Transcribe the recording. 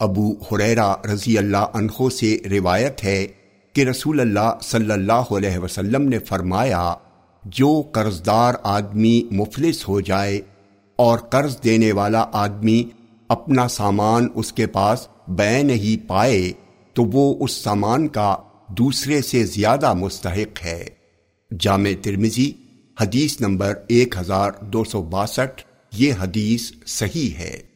ابو حریرا رضی اللہ عنہ سے روایت ہے کہ رسول اللہ صلی اللہ علیہ وسلم نے فرمایا، جو قرض دار آدمی مفلس ہو جائے اور قرض دینے والا آدمی اپنا سامان اس کے پاس بے نہیں پائے، تو وہ اس سامان کا دوسرے سے زیادہ مستحق ہے۔ جامع ترمزی حدیث نمبر ایک ہزار دو سو باسٹھ، یہ حدیث صحیح ہے۔